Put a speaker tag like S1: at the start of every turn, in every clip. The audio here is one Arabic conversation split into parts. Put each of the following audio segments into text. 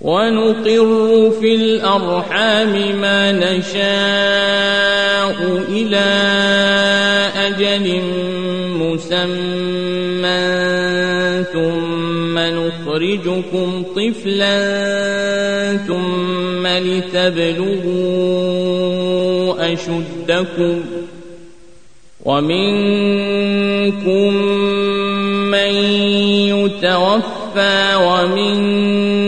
S1: ونقر في الأرحام ما نشاء إلى أجل مسمى ثم نخرجكم طفلا ثم لتبلغوا أشدكم ومنكم من يتوفى ومنكم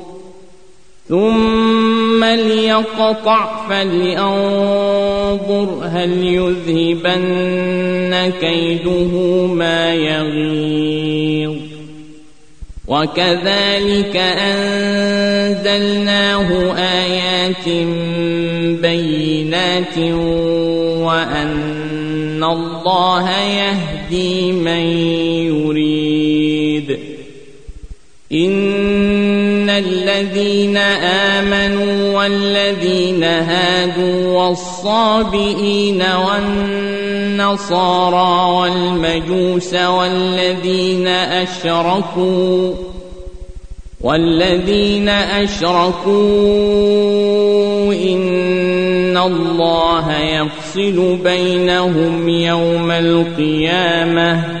S1: ثم ليقطع فلينظر هل يذهبن كيده ما يغيظ. وكذلك أنزلناه آيات بينات وأن الله يهدي من يريد. إن الذين آمنوا والذين هادوا والصابئين والنصارى والمجوس والذين أشركوا والذين أشركوا إن الله يفصل بينهم يوم القيامة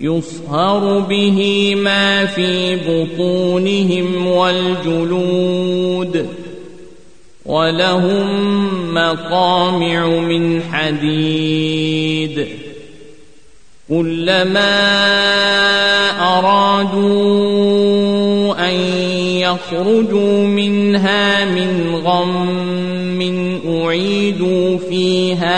S1: يصهر به ما في بطونهم والجلود ولهم مقامع من حديد كلما أرادوا أن يخرجوا منها من غم أعيدوا فيها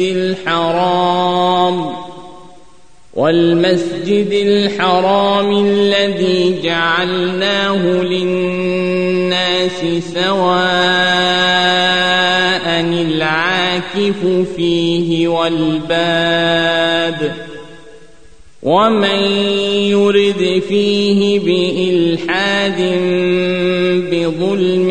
S1: الحرام والمسجد الحرام الذي جعلناه للناس سواء العاكف فيه والباد ومن يرد فيه بإلحاد بظلم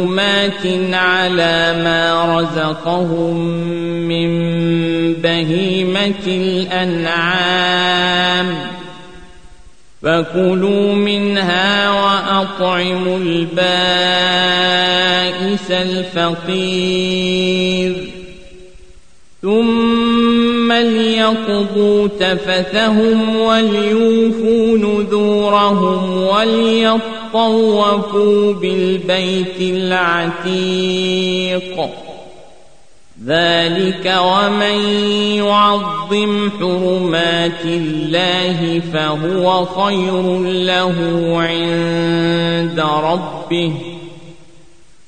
S1: معلومات على ما رزقهم من بهيمة الأنعام فكلوا منها وأطعموا البائس الفقير ثم ليقضوا تفثهم وليوفوا نذورهم وليطوفوا بالبيت العتيق. ذلك ومن يعظم حرمات الله فهو خير له عند ربه.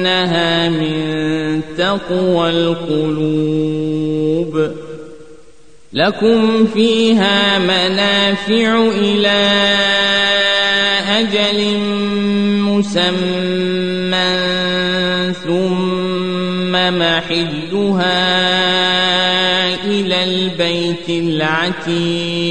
S1: فإنها من تقوى القلوب. لكم فيها منافع إلى أجل مسمى ثم محلها إلى البيت العتيق.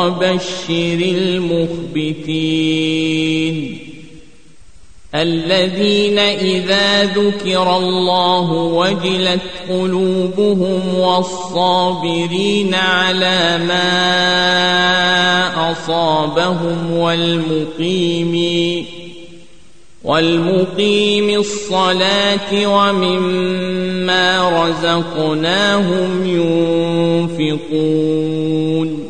S1: وبشر المخبتين الذين إذا ذكر الله وجلت قلوبهم والصابرين على ما أصابهم والمقيمين والمقيم الصلاة ومما رزقناهم ينفقون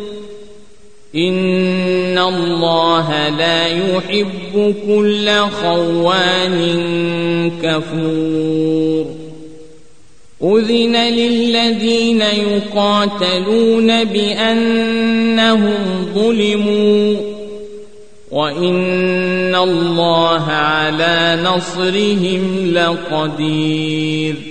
S1: إن الله لا يحب كل خوان كفور أذن للذين يقاتلون بأنهم ظلموا وإن الله على نصرهم لقدير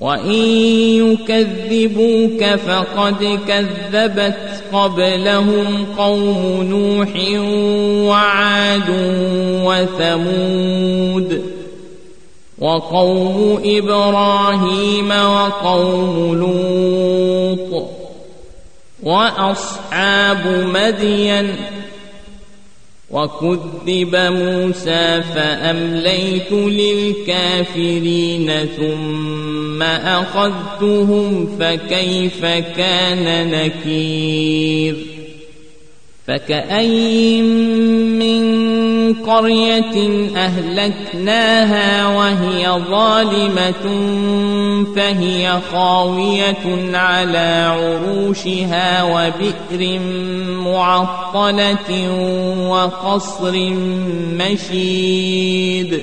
S1: وإن يكذبوك فقد كذبت قبلهم قوم نوح وعاد وثمود وقوم إبراهيم وقوم لوط وأصحاب مدين وكذب موسى فأمليت للكافرين ثم أخذتهم فكيف كان نكير فكأي من قرية أهلكناها وهي ظالمة فهي خاوية على عروشها وبئر معطلة وقصر مشيد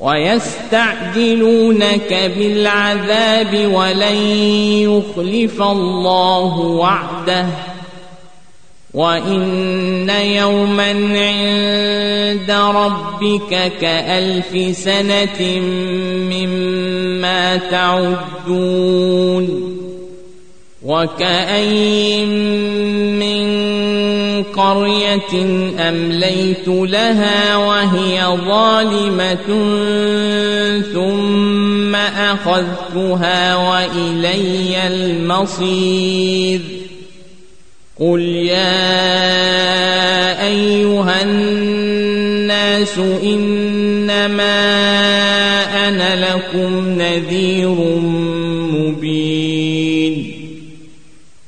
S1: ويستعجلونك بالعذاب ولن يخلف الله وعده. وإن يوما عند ربك كألف سنة مما تعدون. وكأي من قرية أمليت لها وهي ظالمة ثم أخذتها وإلي المصير. قل يا أيها الناس إنما أنا لكم نذير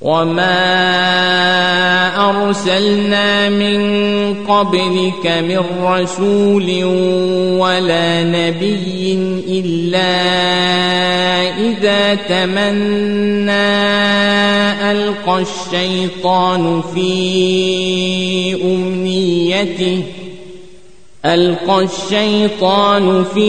S1: وما أرسلنا من قبلك من رسول ولا نبي إلا إذا تمنى ألقى الشيطان في أمنيته ألقى الشيطان في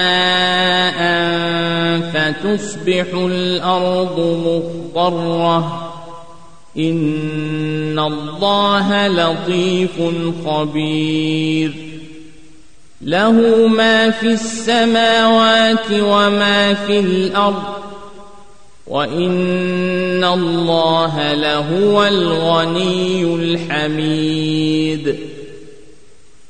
S1: فتصبح الأرض مخضرة إن الله لطيف خبير له ما في السماوات وما في الأرض وإن الله لهو الغني الحميد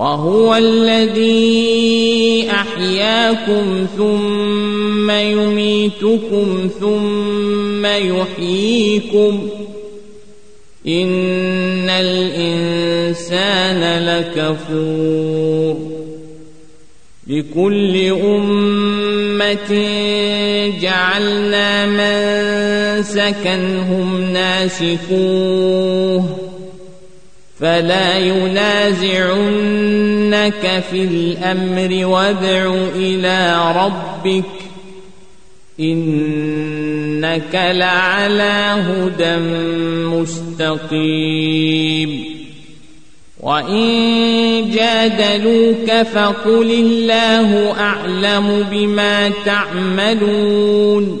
S1: وهو الذي أحياكم ثم يميتكم ثم يحييكم إن الإنسان لكفور لكل أمة جعلنا من سكنهم ناسكوه فلا ينازعنك في الأمر وادع إلى ربك إنك لعلى هدى مستقيم وإن جادلوك فقل الله أعلم بما تعملون